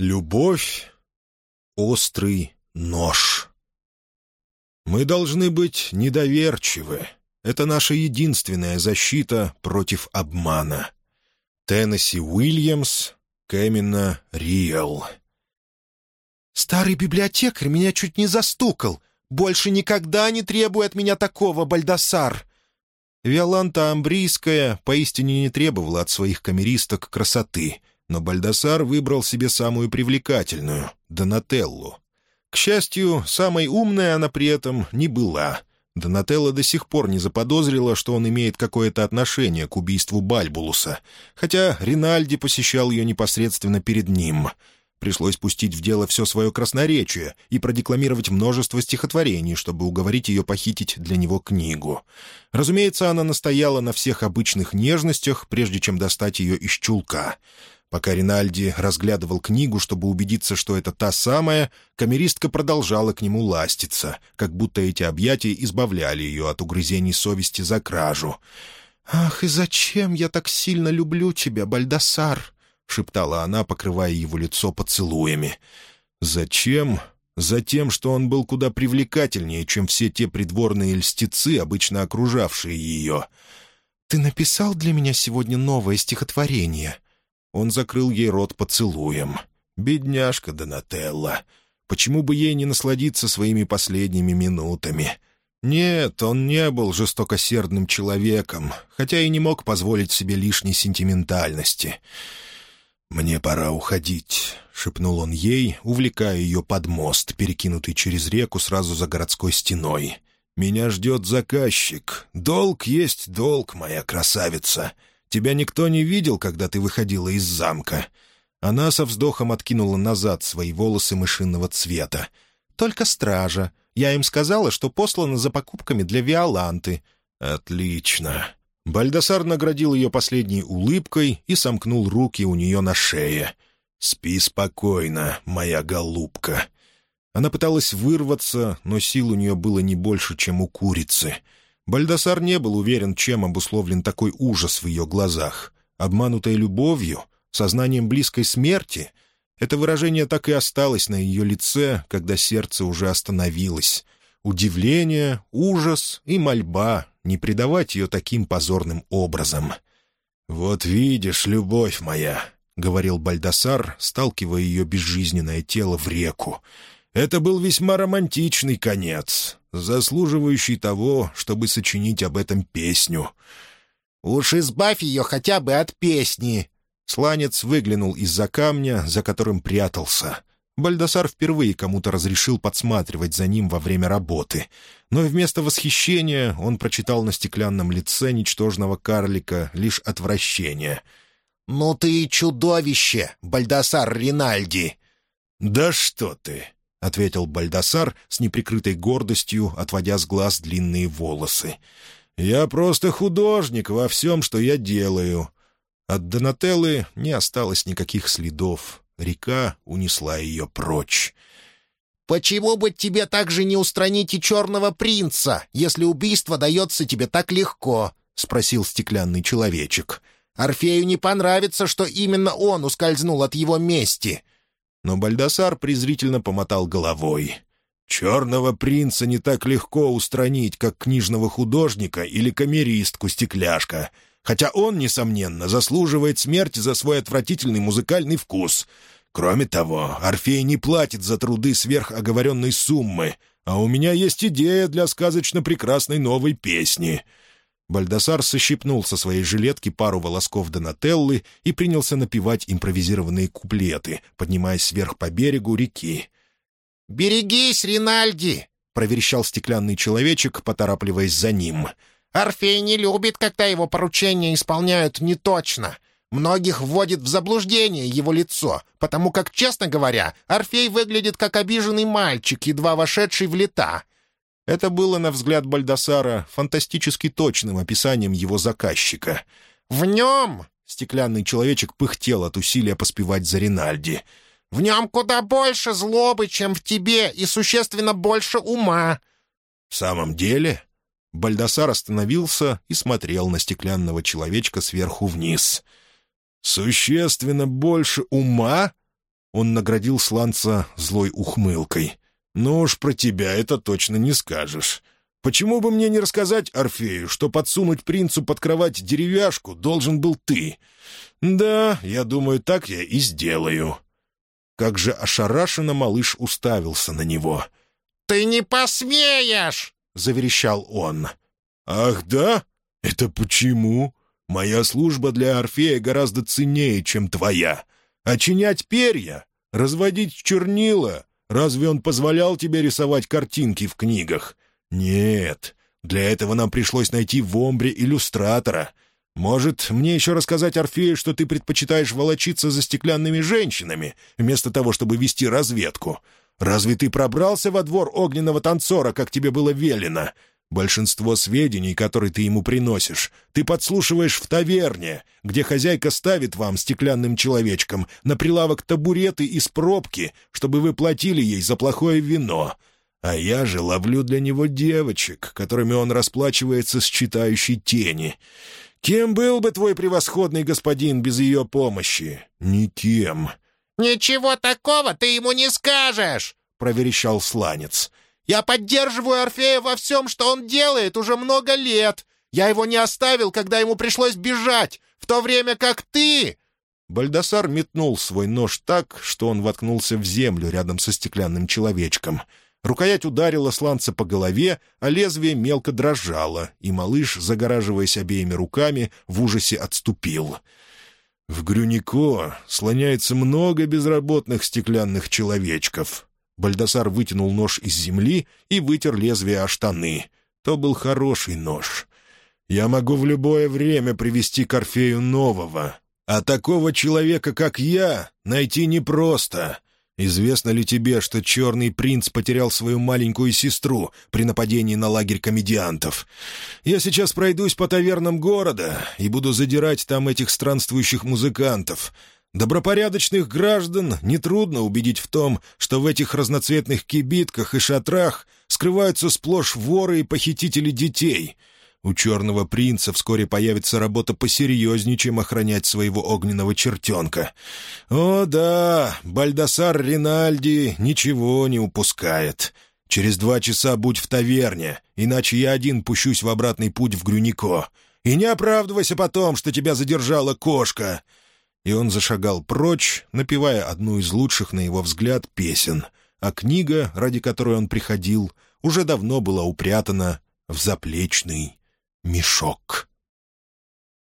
Любовь — острый нож. Мы должны быть недоверчивы. Это наша единственная защита против обмана. Теннесси Уильямс, Кэмина Риэл. «Старый библиотекарь меня чуть не застукал. Больше никогда не требуй от меня такого, Бальдасар!» Виоланта Амбрийская поистине не требовала от своих камеристок красоты — но Бальдасар выбрал себе самую привлекательную — Донателлу. К счастью, самой умной она при этом не была. Донателла до сих пор не заподозрила, что он имеет какое-то отношение к убийству Бальбулуса, хотя Ринальди посещал ее непосредственно перед ним. Пришлось пустить в дело все свое красноречие и продекламировать множество стихотворений, чтобы уговорить ее похитить для него книгу. Разумеется, она настояла на всех обычных нежностях, прежде чем достать ее из чулка — Пока Ринальди разглядывал книгу, чтобы убедиться, что это та самая, камеристка продолжала к нему ластиться, как будто эти объятия избавляли ее от угрызений совести за кражу. «Ах, и зачем я так сильно люблю тебя, Бальдасар?» — шептала она, покрывая его лицо поцелуями. «Зачем?» Затем, что он был куда привлекательнее, чем все те придворные льстецы, обычно окружавшие ее. «Ты написал для меня сегодня новое стихотворение?» Он закрыл ей рот поцелуем. «Бедняжка Донателла! Почему бы ей не насладиться своими последними минутами?» Нет, он не был жестокосердным человеком, хотя и не мог позволить себе лишней сентиментальности. «Мне пора уходить», — шепнул он ей, увлекая ее под мост, перекинутый через реку сразу за городской стеной. «Меня ждет заказчик. Долг есть долг, моя красавица. Тебя никто не видел, когда ты выходила из замка». Она со вздохом откинула назад свои волосы мышиного цвета. «Только стража. Я им сказала, что послана за покупками для Виоланты». «Отлично». Бальдасар наградил ее последней улыбкой и сомкнул руки у нее на шее. «Спи спокойно, моя голубка». Она пыталась вырваться, но сил у нее было не больше, чем у курицы — Бальдасар не был уверен, чем обусловлен такой ужас в ее глазах. Обманутой любовью, сознанием близкой смерти. Это выражение так и осталось на ее лице, когда сердце уже остановилось. Удивление, ужас и мольба не предавать ее таким позорным образом. «Вот видишь, любовь моя», — говорил Бальдасар, сталкивая ее безжизненное тело в реку. «Это был весьма романтичный конец заслуживающий того, чтобы сочинить об этом песню. «Уж избавь ее хотя бы от песни!» Сланец выглянул из-за камня, за которым прятался. Бальдасар впервые кому-то разрешил подсматривать за ним во время работы. Но вместо восхищения он прочитал на стеклянном лице ничтожного карлика лишь отвращение. «Ну ты чудовище, Бальдасар Ринальди!» «Да что ты!» — ответил Бальдасар с неприкрытой гордостью, отводя с глаз длинные волосы. «Я просто художник во всем, что я делаю». От Донателлы не осталось никаких следов. Река унесла ее прочь. «Почему бы тебе также не устранить и черного принца, если убийство дается тебе так легко?» — спросил стеклянный человечек. «Орфею не понравится, что именно он ускользнул от его мести но Бальдасар презрительно помотал головой. «Черного принца не так легко устранить, как книжного художника или камеристку-стекляшка, хотя он, несомненно, заслуживает смерти за свой отвратительный музыкальный вкус. Кроме того, Орфей не платит за труды сверх оговоренной суммы, а у меня есть идея для сказочно прекрасной новой песни». Бальдасар сощипнул со своей жилетки пару волосков Донателлы и принялся напевать импровизированные куплеты, поднимаясь вверх по берегу реки. «Берегись, Ринальди!» — проверещал стеклянный человечек, поторапливаясь за ним. «Орфей не любит, когда его поручения исполняют неточно. Многих вводит в заблуждение его лицо, потому как, честно говоря, Орфей выглядит как обиженный мальчик, едва вошедший в лета. Это было, на взгляд Бальдасара, фантастически точным описанием его заказчика. «В нем!» — стеклянный человечек пыхтел от усилия поспевать за Ринальди. «В нем куда больше злобы, чем в тебе, и существенно больше ума». «В самом деле?» Бальдасар остановился и смотрел на стеклянного человечка сверху вниз. «Существенно больше ума?» Он наградил сланца злой ухмылкой. «Ну уж про тебя это точно не скажешь. Почему бы мне не рассказать Орфею, что подсунуть принцу под кровать деревяшку должен был ты? Да, я думаю, так я и сделаю». Как же ошарашенно малыш уставился на него. «Ты не посмеешь!» — заверещал он. «Ах да? Это почему? Моя служба для Орфея гораздо ценнее, чем твоя. Очинять перья? Разводить чернила? Разве он позволял тебе рисовать картинки в книгах? Нет. Для этого нам пришлось найти в Омбре иллюстратора. Может, мне еще рассказать Орфею, что ты предпочитаешь волочиться за стеклянными женщинами, вместо того, чтобы вести разведку? Разве ты пробрался во двор огненного танцора, как тебе было велено? Большинство сведений, которые ты ему приносишь, ты подслушиваешь в таверне, где хозяйка ставит вам, стеклянным человечком, на прилавок табуреты из пробки, чтобы вы платили ей за плохое вино. А я же ловлю для него девочек, которыми он расплачивается с читающей тени. Кем был бы твой превосходный господин без ее помощи? Никем». «Ничего такого ты ему не скажешь!» — проверещал сланец. Я поддерживаю Орфея во всем, что он делает уже много лет. Я его не оставил, когда ему пришлось бежать, в то время как ты...» Бальдасар метнул свой нож так, что он воткнулся в землю рядом со стеклянным человечком. Рукоять ударила сланца по голове, а лезвие мелко дрожало, и малыш, загораживаясь обеими руками, в ужасе отступил. В Грюнико слоняется много безработных стеклянных человечков. Бальдасар вытянул нож из земли и вытер лезвие о штаны. То был хороший нож. «Я могу в любое время привести к нового. А такого человека, как я, найти непросто. Известно ли тебе, что Черный принц потерял свою маленькую сестру при нападении на лагерь комедиантов? Я сейчас пройдусь по тавернам города и буду задирать там этих странствующих музыкантов». Добропорядочных граждан нетрудно убедить в том, что в этих разноцветных кибитках и шатрах скрываются сплошь воры и похитители детей. У черного принца вскоре появится работа посерьезнее, чем охранять своего огненного чертенка. О да, Бальдасар Ринальди ничего не упускает. Через два часа будь в таверне, иначе я один пущусь в обратный путь в Грюнико. И не оправдывайся потом, что тебя задержала кошка и он зашагал прочь, напевая одну из лучших, на его взгляд, песен, а книга, ради которой он приходил, уже давно была упрятана в заплечный мешок.